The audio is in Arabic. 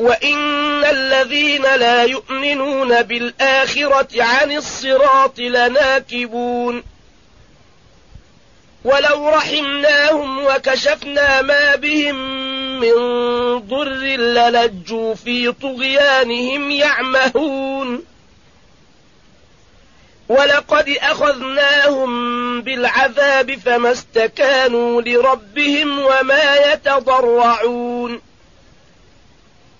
وإن الذين لا يؤمنون بالآخرة عن الصراط لناكبون ولو رحمناهم وكشفنا ما بهم من ضر للجوا في طغيانهم يعمهون ولقد أخذناهم بالعذاب فما استكانوا لربهم وما يتضرعون